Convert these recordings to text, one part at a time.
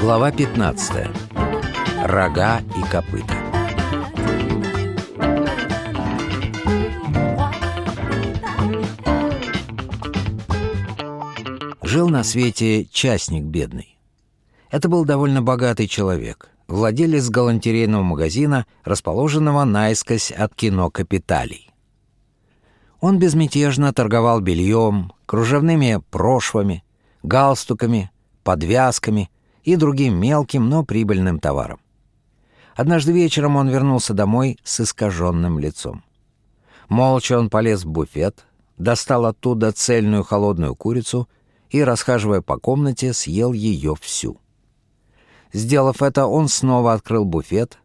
Глава 15. Рога и копыта. Жил на свете частник бедный. Это был довольно богатый человек, владелец галантерейного магазина, расположенного наискось от кино «Капиталий». Он безмятежно торговал бельем, кружевными прошвами, галстуками, подвязками и другим мелким, но прибыльным товаром. Однажды вечером он вернулся домой с искаженным лицом. Молча он полез в буфет, достал оттуда цельную холодную курицу и, расхаживая по комнате, съел ее всю. Сделав это, он снова открыл буфет,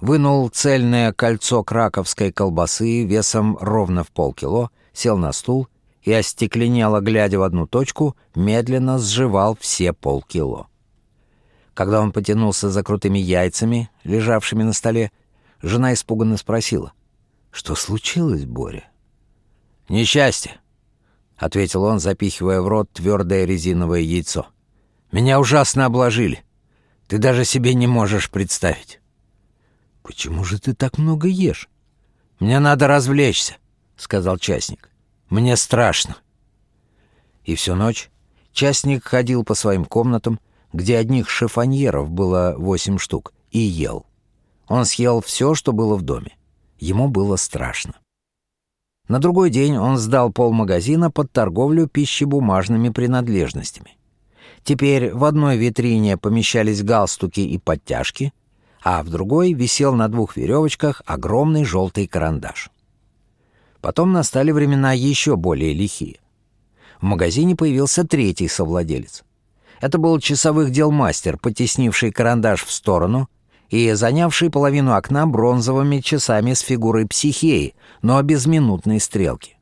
вынул цельное кольцо краковской колбасы весом ровно в полкило, сел на стул и, остекленело глядя в одну точку, медленно сживал все полкило. Когда он потянулся за крутыми яйцами, лежавшими на столе, жена испуганно спросила, «Что случилось, Боря?» «Несчастье», — ответил он, запихивая в рот твердое резиновое яйцо. «Меня ужасно обложили. Ты даже себе не можешь представить». «Почему же ты так много ешь?» «Мне надо развлечься», — сказал частник. «Мне страшно». И всю ночь частник ходил по своим комнатам, где одних шифоньеров было восемь штук, и ел. Он съел все, что было в доме. Ему было страшно. На другой день он сдал полмагазина под торговлю пищебумажными принадлежностями. Теперь в одной витрине помещались галстуки и подтяжки, а в другой висел на двух веревочках огромный желтый карандаш. Потом настали времена еще более лихие. В магазине появился третий совладелец. Это был часовых дел мастер, потеснивший карандаш в сторону и занявший половину окна бронзовыми часами с фигурой психеи, но без минутной стрелки.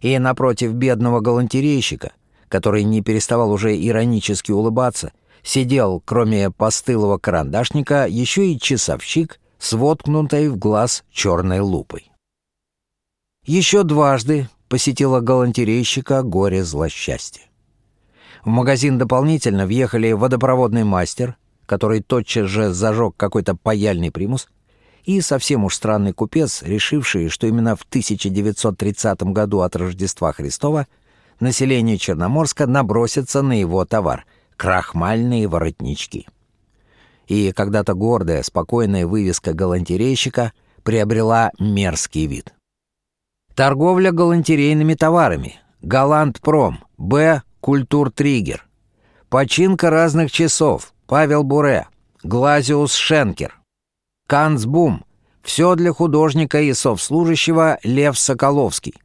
И напротив бедного галантерейщика, который не переставал уже иронически улыбаться, сидел, кроме постылого карандашника, еще и часовщик с воткнутой в глаз черной лупой. Еще дважды посетила галантерейщика горе злосчастья. В магазин дополнительно въехали водопроводный мастер, который тотчас же зажег какой-то паяльный примус, и совсем уж странный купец, решивший, что именно в 1930 году от Рождества Христова население Черноморска набросится на его товар — крахмальные воротнички. И когда-то гордая, спокойная вывеска галантерейщика приобрела мерзкий вид. Торговля галантерейными товарами. Галантпром. Б. Культуртриггер. Починка разных часов. Павел Буре. Глазиус Шенкер. Канцбум. Все для художника и совслужащего Лев Соколовский.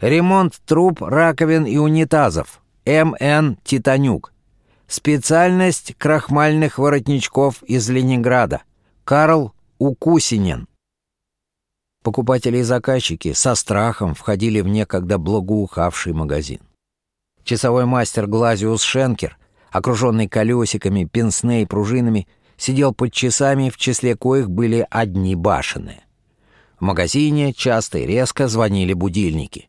Ремонт труб, раковин и унитазов. М.Н. Титанюк. Специальность крахмальных воротничков из Ленинграда. Карл Укусинин. Покупатели и заказчики со страхом входили в некогда благоухавший магазин. Часовой мастер Глазиус Шенкер, окруженный колесиками, пенсне и пружинами, сидел под часами, в числе коих были одни башенные. В магазине часто и резко звонили будильники.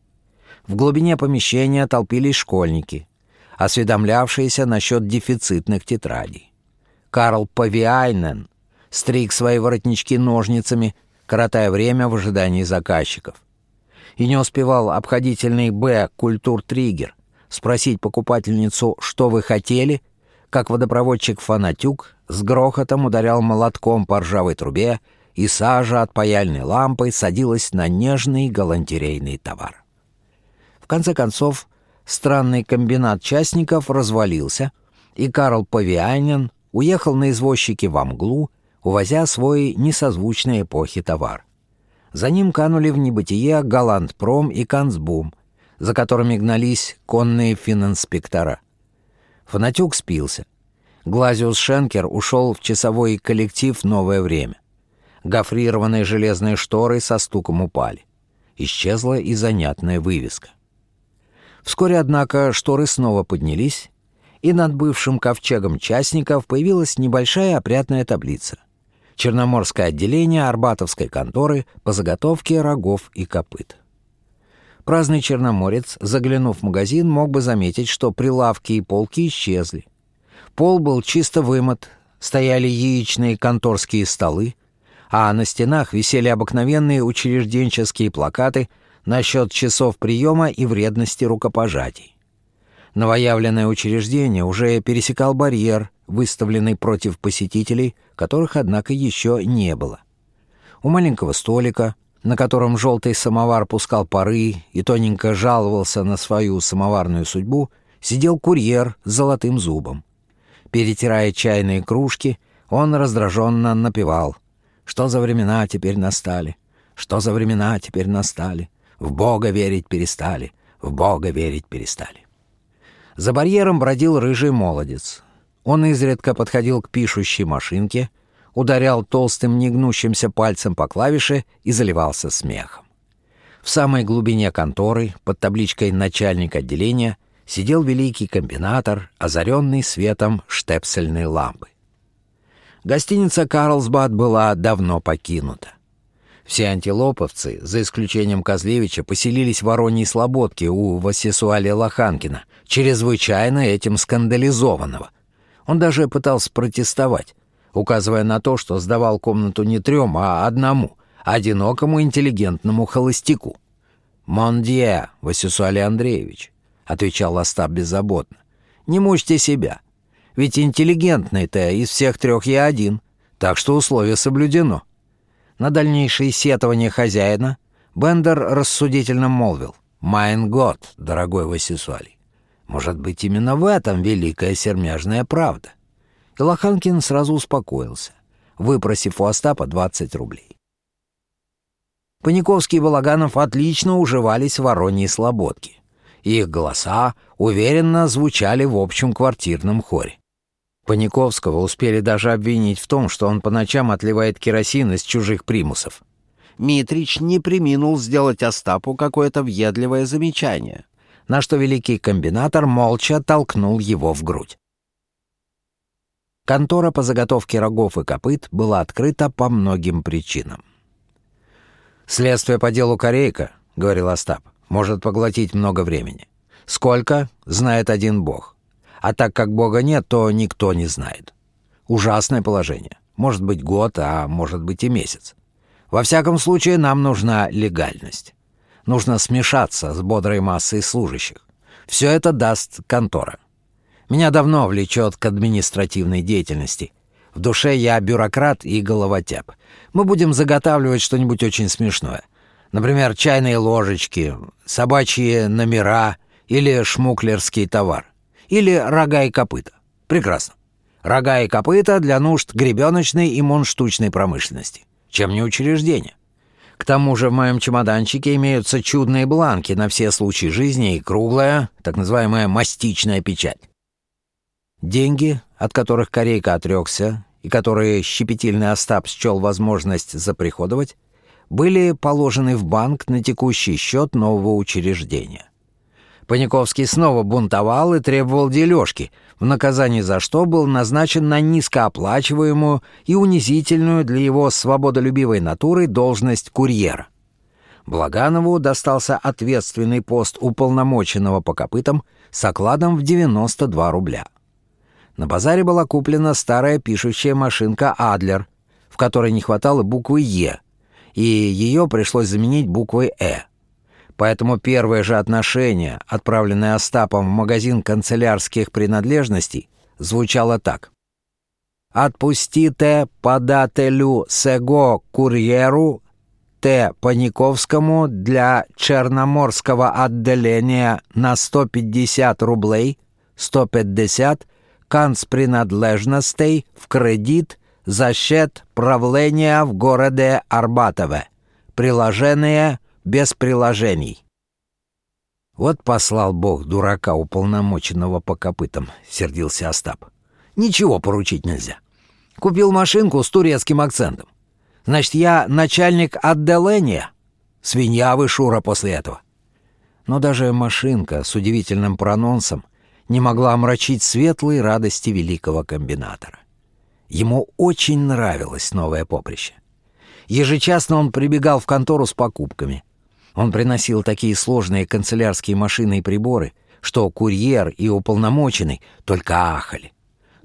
В глубине помещения толпились школьники, осведомлявшиеся насчет дефицитных тетрадей. Карл Павиайнен стриг свои воротнички ножницами, коротая время в ожидании заказчиков. И не успевал обходительный Б. Культур-триггер — спросить покупательницу, что вы хотели, как водопроводчик Фанатюк с грохотом ударял молотком по ржавой трубе, и сажа от паяльной лампы садилась на нежный галантерейный товар. В конце концов, странный комбинат частников развалился, и Карл Павианин уехал на извозчике в Амглу, увозя свой несозвучной эпохи товар. За ним канули в небытие Галантпром и Канцбум — за которыми гнались конные фининспектора. Фанатюк спился. Глазиус Шенкер ушел в часовой коллектив «Новое время». Гофрированные железные шторы со стуком упали. Исчезла и занятная вывеска. Вскоре, однако, шторы снова поднялись, и над бывшим ковчегом частников появилась небольшая опрятная таблица. Черноморское отделение Арбатовской конторы по заготовке рогов и копыт. Праздный черноморец, заглянув в магазин, мог бы заметить, что прилавки и полки исчезли. Пол был чисто вымыт, стояли яичные конторские столы, а на стенах висели обыкновенные учрежденческие плакаты насчет часов приема и вредности рукопожатий. Новоявленное учреждение уже пересекал барьер, выставленный против посетителей, которых, однако, еще не было. У маленького столика, на котором желтый самовар пускал пары и тоненько жаловался на свою самоварную судьбу, сидел курьер с золотым зубом. Перетирая чайные кружки, он раздраженно напевал. «Что за времена теперь настали? Что за времена теперь настали? В Бога верить перестали, в Бога верить перестали». За барьером бродил рыжий молодец. Он изредка подходил к пишущей машинке, ударял толстым негнущимся пальцем по клавише и заливался смехом. В самой глубине конторы, под табличкой «Начальник отделения», сидел великий комбинатор, озаренный светом штепсельной лампы. Гостиница «Карлсбад» была давно покинута. Все антилоповцы, за исключением Козлевича, поселились в Вороньей Слободке у Васисуаля Лоханкина, чрезвычайно этим скандализованного. Он даже пытался протестовать, указывая на то, что сдавал комнату не трем, а одному, одинокому интеллигентному холостяку. «Mon Dieu, Васисуаль Андреевич, — отвечал Остап беззаботно. «Не мучьте себя. Ведь интеллигентный-то из всех трех я один, так что условие соблюдено». На дальнейшее сетование хозяина Бендер рассудительно молвил. «Mein Gott, дорогой Васисуалий. Может быть, именно в этом великая сермяжная правда». И Лоханкин сразу успокоился, выпросив у Остапа 20 рублей. Паниковский и Балаганов отлично уживались в Вороньей Слободке. Их голоса уверенно звучали в общем квартирном хоре. Паниковского успели даже обвинить в том, что он по ночам отливает керосин из чужих примусов. Митрич не приминул сделать Остапу какое-то въедливое замечание, на что великий комбинатор молча толкнул его в грудь. Контора по заготовке рогов и копыт была открыта по многим причинам. «Следствие по делу Корейка», — говорил Остап, может поглотить много времени. Сколько, знает один Бог. А так как Бога нет, то никто не знает. Ужасное положение. Может быть год, а может быть и месяц. Во всяком случае, нам нужна легальность. Нужно смешаться с бодрой массой служащих. Все это даст контора. Меня давно влечет к административной деятельности. В душе я бюрократ и головотяп. Мы будем заготавливать что-нибудь очень смешное — Например, чайные ложечки, собачьи номера или шмуклерский товар. Или рога и копыта. Прекрасно. Рога и копыта для нужд гребеночной и монштучной промышленности. Чем не учреждение. К тому же в моем чемоданчике имеются чудные бланки на все случаи жизни и круглая, так называемая мастичная печать. Деньги, от которых Корейка отрекся, и которые щепетильный Остап счел возможность заприходовать, были положены в банк на текущий счет нового учреждения. Паниковский снова бунтовал и требовал дележки, в наказание за что был назначен на низкооплачиваемую и унизительную для его свободолюбивой натуры должность курьера. Благанову достался ответственный пост уполномоченного по копытам с окладом в 92 рубля. На базаре была куплена старая пишущая машинка «Адлер», в которой не хватало буквы «Е», и ее пришлось заменить буквой «Э». Поэтому первое же отношение, отправленное Остапом в магазин канцелярских принадлежностей, звучало так. «Отпустите подателю сего курьеру Т. Паниковскому для Черноморского отделения на 150 рублей, 150 канцпринадлежностей в кредит Защет правления в городе Арбатове. Приложение без приложений. Вот послал Бог дурака, уполномоченного по копытам, сердился Остап. Ничего поручить нельзя. Купил машинку с турецким акцентом. Значит, я начальник отделения? Свинья вы, Шура, после этого. Но даже машинка с удивительным прононсом не могла омрачить светлые радости великого комбинатора. Ему очень нравилось новое поприще. Ежечасно он прибегал в контору с покупками. Он приносил такие сложные канцелярские машины и приборы, что курьер и уполномоченный только ахали.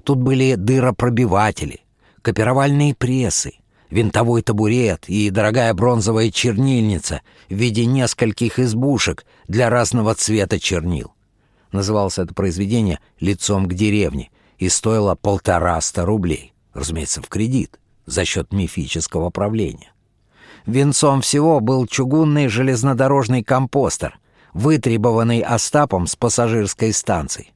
Тут были дыропробиватели, копировальные прессы, винтовой табурет и дорогая бронзовая чернильница в виде нескольких избушек для разного цвета чернил. Называлось это произведение «Лицом к деревне» и стоило полтораста рублей, разумеется, в кредит, за счет мифического правления. Венцом всего был чугунный железнодорожный компостер, вытребованный Остапом с пассажирской станции.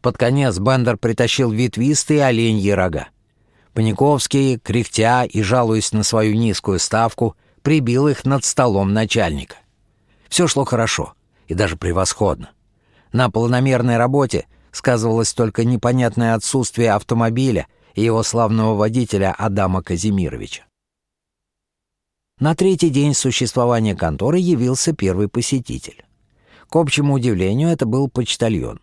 Под конец Бендер притащил ветвистые оленьи рога. Паниковский, кряхтя и жалуясь на свою низкую ставку, прибил их над столом начальника. Все шло хорошо и даже превосходно. На планомерной работе сказывалось только непонятное отсутствие автомобиля и его славного водителя Адама Казимировича. На третий день существования конторы явился первый посетитель. К общему удивлению, это был почтальон.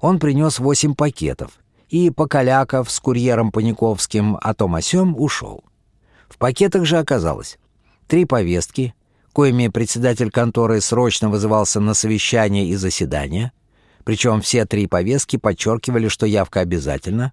Он принес восемь пакетов, и, покаляков с курьером Паниковским о том о сём, ушел. В пакетах же оказалось три повестки, коими председатель конторы срочно вызывался на совещание и заседание, причем все три повестки подчеркивали, что явка обязательна.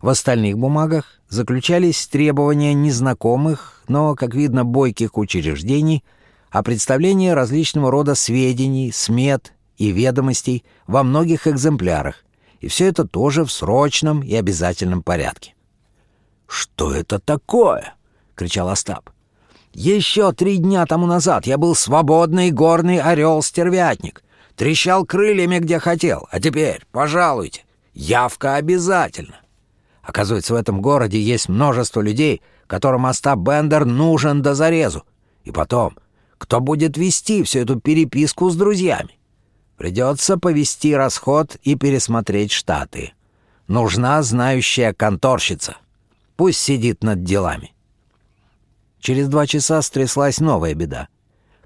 В остальных бумагах заключались требования незнакомых, но, как видно, бойких учреждений о представлении различного рода сведений, смет и ведомостей во многих экземплярах, и все это тоже в срочном и обязательном порядке. «Что это такое?» — кричал Остап. Еще три дня тому назад я был свободный горный орел-стервятник. Трещал крыльями, где хотел. А теперь, пожалуйте, явка обязательно. Оказывается, в этом городе есть множество людей, которым Остап Бендер нужен до зарезу. И потом, кто будет вести всю эту переписку с друзьями? Придется повести расход и пересмотреть штаты. Нужна знающая конторщица. Пусть сидит над делами. Через два часа стряслась новая беда.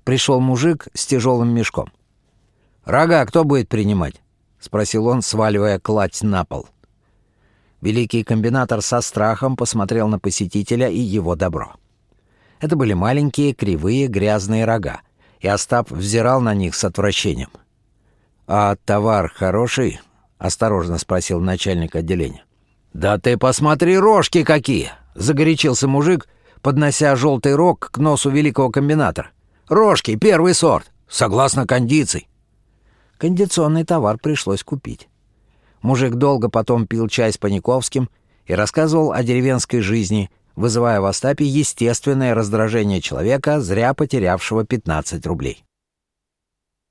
Пришел мужик с тяжелым мешком. «Рога кто будет принимать?» — спросил он, сваливая кладь на пол. Великий комбинатор со страхом посмотрел на посетителя и его добро. Это были маленькие, кривые, грязные рога, и Остап взирал на них с отвращением. «А товар хороший?» — осторожно спросил начальник отделения. «Да ты посмотри, рожки какие!» — загорячился мужик, поднося желтый рог к носу великого комбинатора. «Рожки, первый сорт, согласно кондиций». Кондиционный товар пришлось купить. Мужик долго потом пил чай с Паниковским и рассказывал о деревенской жизни, вызывая в Остапе естественное раздражение человека, зря потерявшего 15 рублей.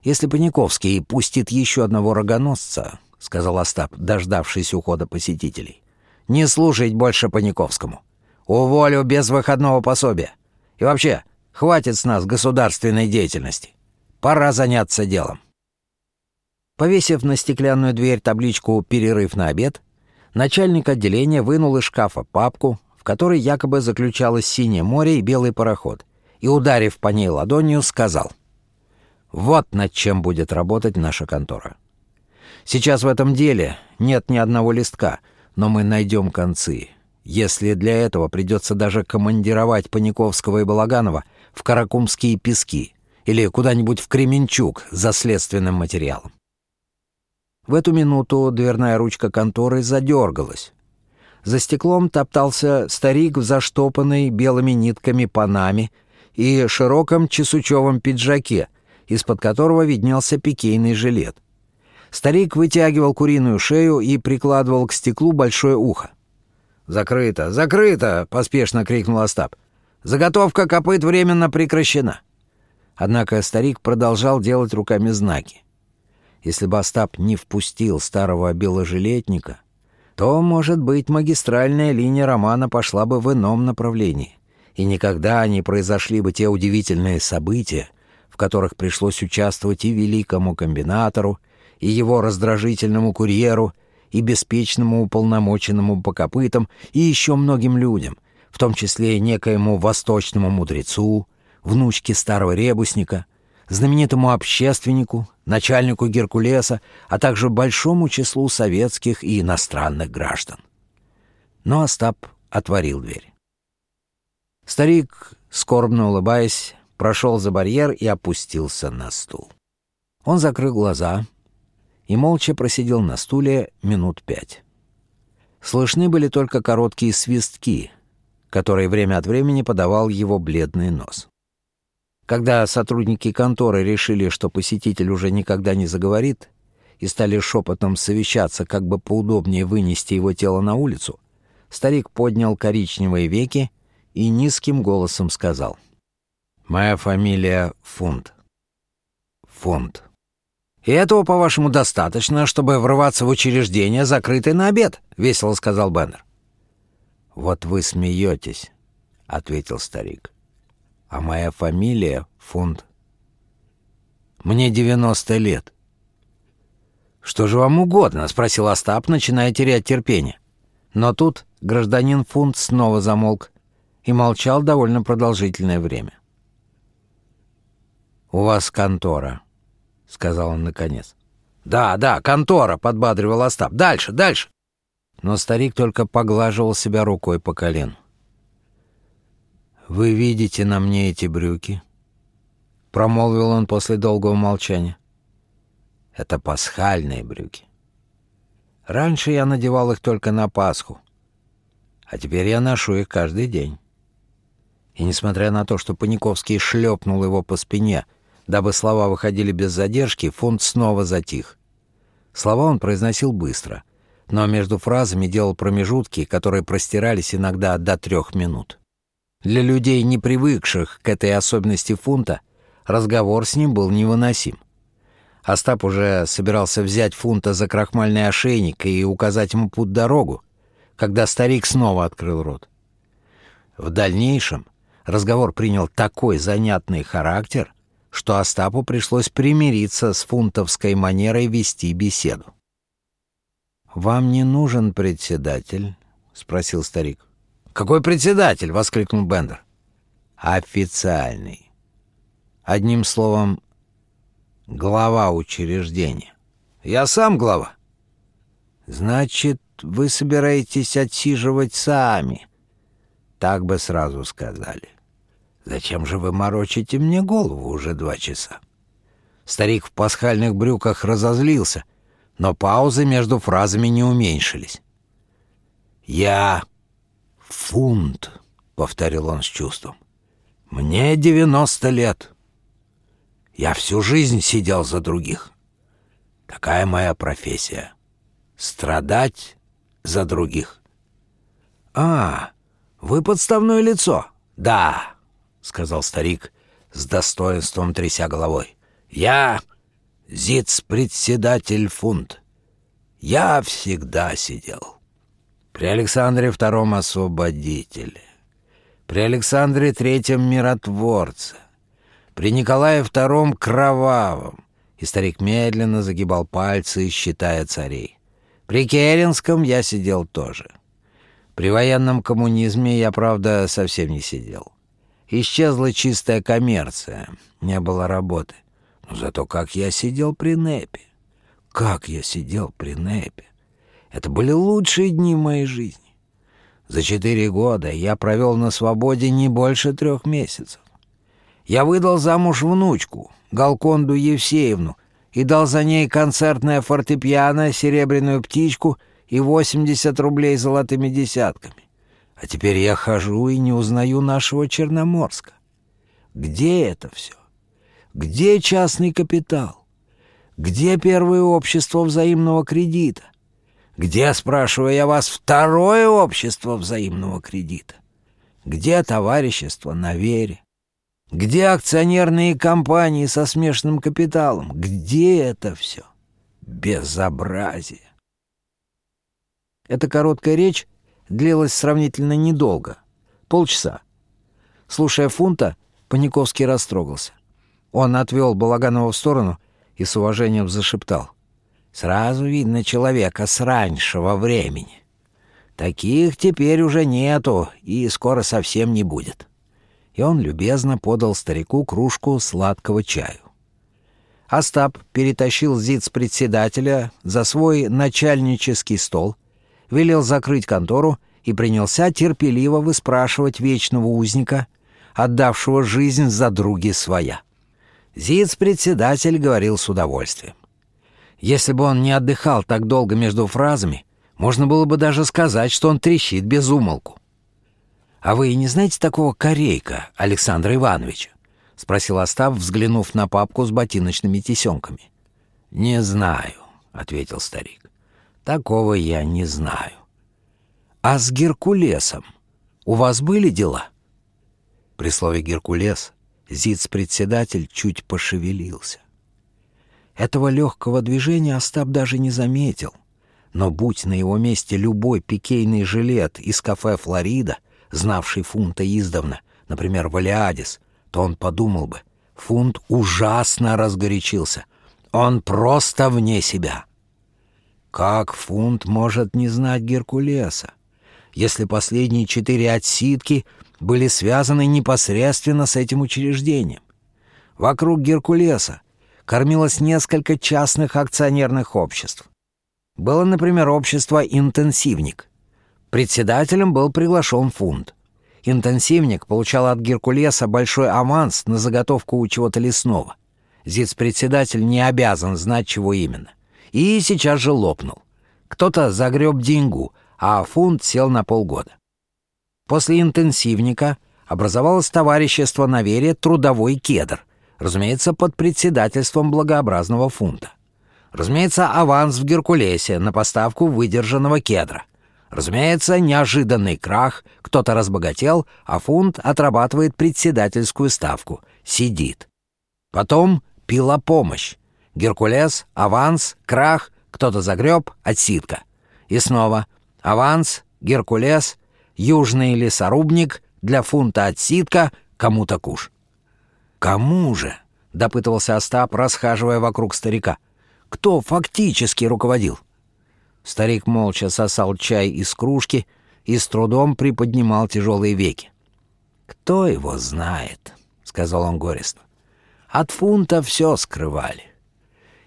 «Если Паниковский пустит еще одного рогоносца», — сказал Остап, дождавшись ухода посетителей, — «не служить больше Паниковскому. Уволю без выходного пособия. И вообще, хватит с нас государственной деятельности. Пора заняться делом. Повесив на стеклянную дверь табличку «Перерыв на обед», начальник отделения вынул из шкафа папку, в которой якобы заключалось синее море и белый пароход, и, ударив по ней ладонью, сказал «Вот над чем будет работать наша контора. Сейчас в этом деле нет ни одного листка, но мы найдем концы, если для этого придется даже командировать Паниковского и Балаганова в Каракумские пески или куда-нибудь в Кременчук за следственным материалом. В эту минуту дверная ручка конторы задергалась. За стеклом топтался старик в заштопанной белыми нитками панаме и широком чесучевом пиджаке, из-под которого виднелся пикейный жилет. Старик вытягивал куриную шею и прикладывал к стеклу большое ухо. «Закрыто! Закрыто!» — поспешно крикнул Остап. «Заготовка копыт временно прекращена». Однако старик продолжал делать руками знаки. Если бы Остап не впустил старого беложилетника, то, может быть, магистральная линия романа пошла бы в ином направлении, и никогда не произошли бы те удивительные события, в которых пришлось участвовать и великому комбинатору, и его раздражительному курьеру — и беспечному уполномоченному по копытам и еще многим людям, в том числе и некоему восточному мудрецу, внучке старого ребусника, знаменитому общественнику, начальнику Геркулеса, а также большому числу советских и иностранных граждан. Но Остап отворил дверь. Старик, скорбно улыбаясь, прошел за барьер и опустился на стул. Он закрыл глаза, и молча просидел на стуле минут пять. Слышны были только короткие свистки, которые время от времени подавал его бледный нос. Когда сотрудники конторы решили, что посетитель уже никогда не заговорит, и стали шепотом совещаться, как бы поудобнее вынести его тело на улицу, старик поднял коричневые веки и низким голосом сказал. «Моя фамилия Фунт». «Фунт». «И этого, по-вашему, достаточно, чтобы врываться в учреждение, закрытое на обед?» — весело сказал Беннер. «Вот вы смеетесь», — ответил старик. «А моя фамилия Фунт. Мне девяносто лет. «Что же вам угодно?» — спросил Остап, начиная терять терпение. Но тут гражданин Фунт снова замолк и молчал довольно продолжительное время. «У вас контора», — сказал он наконец. «Да, да, контора», — подбадривал Остап. «Дальше, дальше». Но старик только поглаживал себя рукой по колену. «Вы видите на мне эти брюки?» — промолвил он после долгого молчания. Это пасхальные брюки. Раньше я надевал их только на Пасху, а теперь я ношу их каждый день. И несмотря на то, что Паниковский шлепнул его по спине, дабы слова выходили без задержки, фунт снова затих. Слова он произносил быстро, но между фразами делал промежутки, которые простирались иногда до трех минут. Для людей, не привыкших к этой особенности фунта, разговор с ним был невыносим. Остап уже собирался взять фунта за крахмальный ошейник и указать ему путь-дорогу, когда старик снова открыл рот. В дальнейшем разговор принял такой занятный характер, что Остапу пришлось примириться с фунтовской манерой вести беседу. «Вам не нужен председатель?» — спросил старик. «Какой председатель?» — воскликнул Бендер. «Официальный. Одним словом, глава учреждения. Я сам глава. Значит, вы собираетесь отсиживать сами. Так бы сразу сказали. Зачем же вы морочите мне голову уже два часа? Старик в пасхальных брюках разозлился, но паузы между фразами не уменьшились. «Я фунт», — повторил он с чувством. «Мне девяносто лет». Я всю жизнь сидел за других. Такая моя профессия. Страдать за других. «А, вы подставное лицо?» «Да», — сказал старик, с достоинством тряся головой. «Я зиц-председатель фунт. Я всегда сидел. При Александре Втором освободителе, при Александре Третьем миротворце, при Николае II Кровавом, и старик медленно загибал пальцы, считая царей. При Керенском я сидел тоже. При военном коммунизме я, правда, совсем не сидел. Исчезла чистая коммерция, не было работы. Но зато как я сидел при НЭПе. Как я сидел при НЭПе. Это были лучшие дни моей жизни. За четыре года я провел на свободе не больше трех месяцев. Я выдал замуж внучку, Галконду Евсеевну, и дал за ней концертное фортепиано, серебряную птичку и 80 рублей золотыми десятками. А теперь я хожу и не узнаю нашего Черноморска. Где это все? Где частный капитал? Где первое общество взаимного кредита? Где, спрашиваю я вас, второе общество взаимного кредита? Где товарищество на вере? Где акционерные компании со смешанным капиталом? Где это все? Безобразие. Эта короткая речь длилась сравнительно недолго. Полчаса. Слушая Фунта, Паниковский растрогался. Он отвел Балаганова в сторону и с уважением зашептал. «Сразу видно человека с раньшего времени. Таких теперь уже нету и скоро совсем не будет» и он любезно подал старику кружку сладкого чаю. Остап перетащил зиц-председателя за свой начальнический стол, велел закрыть контору и принялся терпеливо выспрашивать вечного узника, отдавшего жизнь за други своя. Зиц-председатель говорил с удовольствием. Если бы он не отдыхал так долго между фразами, Можно было бы даже сказать, что он трещит без умолку. «А вы не знаете такого корейка, Александра Ивановича?» — спросил Остап, взглянув на папку с ботиночными тесенками. «Не знаю», — ответил старик. «Такого я не знаю». «А с Геркулесом у вас были дела?» При слове «Геркулес» Зиц-председатель чуть пошевелился. Этого легкого движения Остап даже не заметил. Но будь на его месте любой пикейный жилет из кафе «Флорида», знавший фунта издавна, например, Валиадис, то он подумал бы, фунт ужасно разгорячился. Он просто вне себя. Как фунт может не знать Геркулеса, если последние четыре отсидки были связаны непосредственно с этим учреждением? Вокруг Геркулеса кормилось несколько частных акционерных обществ. Было, например, общество «Интенсивник». Председателем был приглашен фунт. Интенсивник получал от Геркулеса большой аванс на заготовку чего-то лесного. Зиц-председатель не обязан знать, чего именно. И сейчас же лопнул. Кто-то загреб деньгу, а фунт сел на полгода. После интенсивника образовалось товарищество на вере «Трудовой кедр», разумеется, под председательством благообразного фунта. Разумеется, аванс в Геркулесе на поставку выдержанного кедра. Разумеется, неожиданный крах, кто-то разбогател, а фунт отрабатывает председательскую ставку, сидит. Потом пила помощь. Геркулес, аванс, крах, кто-то загреб, отсидка. И снова аванс, Геркулес, южный лесорубник, для фунта отсидка, кому-то куш. «Кому же?» — допытывался Остап, расхаживая вокруг старика. «Кто фактически руководил?» Старик молча сосал чай из кружки и с трудом приподнимал тяжелые веки. «Кто его знает?» — сказал он горестно. «От фунта все скрывали.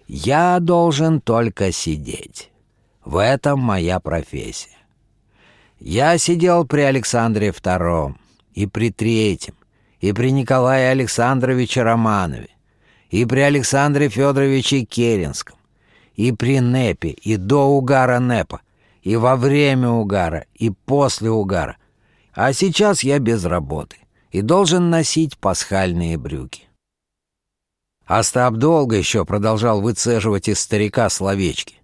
Я должен только сидеть. В этом моя профессия. Я сидел при Александре II и при Третьем, и при Николае Александровиче Романове, и при Александре Федоровиче Керенском, и при НЭПе, и до угара НЭПа, и во время угара, и после угара. А сейчас я без работы и должен носить пасхальные брюки. Остап долго еще продолжал выцеживать из старика словечки.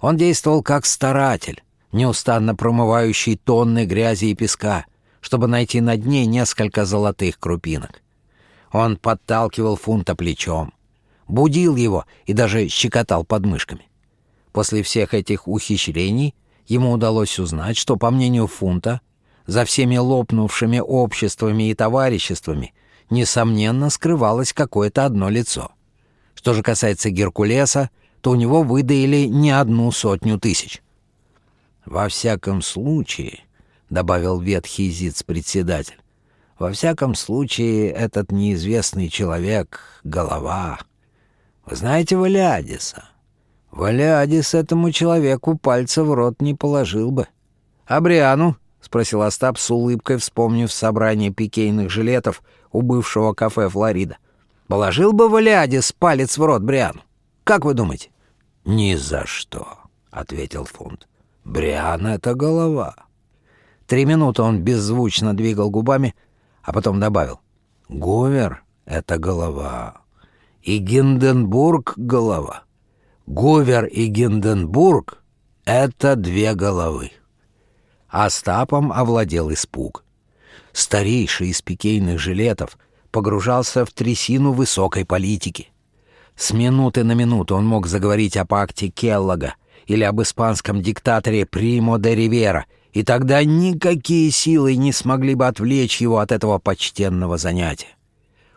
Он действовал как старатель, неустанно промывающий тонны грязи и песка, чтобы найти на дне несколько золотых крупинок. Он подталкивал фунта плечом, будил его и даже щекотал подмышками. После всех этих ухищрений ему удалось узнать, что, по мнению фунта, за всеми лопнувшими обществами и товариществами несомненно скрывалось какое-то одно лицо. Что же касается Геркулеса, то у него выдаили не одну сотню тысяч. Во всяком случае, добавил ветхий зиц-председатель. «Во всяком случае, этот неизвестный человек — голова. Вы знаете Валиадиса? Валиадис этому человеку пальца в рот не положил бы. А Бриану?» — спросил Остап с улыбкой, вспомнив собрание пикейных жилетов у бывшего кафе «Флорида». «Положил бы Валиадис палец в рот Бриану? Как вы думаете?» «Ни за что», — ответил Фунт. «Бриан — это голова». Три минуты он беззвучно двигал губами, а потом добавил. «Говер — это голова. И Гинденбург — голова. Говер и Гинденбург — это две головы». Остапом овладел испуг. Старейший из пикейных жилетов погружался в трясину высокой политики. С минуты на минуту он мог заговорить о пакте Келлога или об испанском диктаторе Примо де Ривера — и тогда никакие силы не смогли бы отвлечь его от этого почтенного занятия.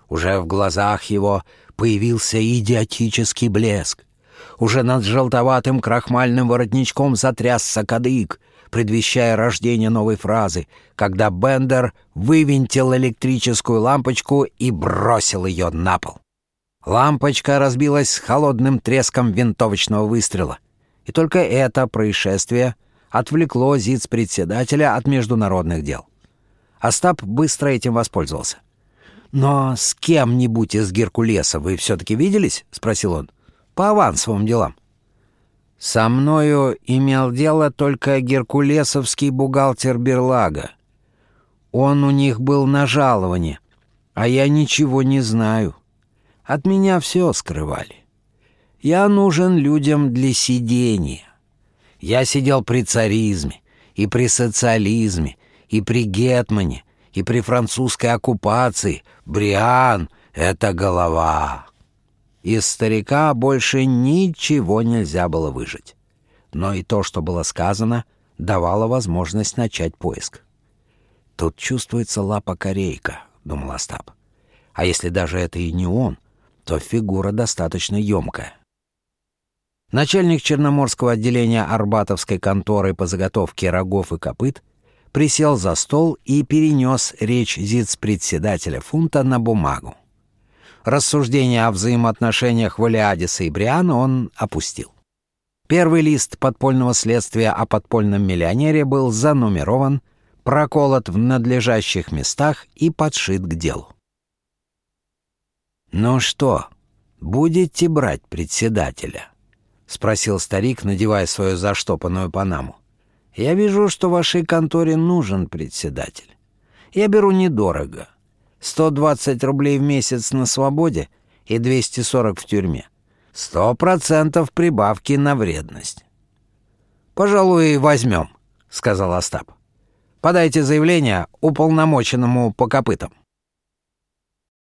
Уже в глазах его появился идиотический блеск. Уже над желтоватым крахмальным воротничком затрясся кадык, предвещая рождение новой фразы, когда Бендер вывинтил электрическую лампочку и бросил ее на пол. Лампочка разбилась с холодным треском винтовочного выстрела. И только это происшествие отвлекло ЗИЦ-председателя от международных дел. Остап быстро этим воспользовался. «Но с кем-нибудь из Геркулеса вы все-таки виделись?» — спросил он. «По авансовым делам». Со мною имел дело только геркулесовский бухгалтер Берлага. Он у них был на жаловании, а я ничего не знаю. От меня все скрывали. Я нужен людям для сидения. Я сидел при царизме, и при социализме, и при Гетмане, и при французской оккупации. Бриан — это голова. Из старика больше ничего нельзя было выжить. Но и то, что было сказано, давало возможность начать поиск. «Тут чувствуется лапа-корейка», — думал Остап. «А если даже это и не он, то фигура достаточно емкая». Начальник Черноморского отделения Арбатовской конторы по заготовке рогов и копыт присел за стол и перенес речь зиц-председателя фунта на бумагу. Рассуждения о взаимоотношениях Валиадиса и Бриана он опустил. Первый лист подпольного следствия о подпольном миллионере был занумерован, проколот в надлежащих местах и подшит к делу. «Ну что, будете брать председателя?» — спросил старик, надевая свою заштопанную панаму. «Я вижу, что вашей конторе нужен председатель. Я беру недорого. 120 рублей в месяц на свободе и 240 в тюрьме. Сто процентов прибавки на вредность. «Пожалуй, возьмем», — сказал Остап. «Подайте заявление уполномоченному по копытам».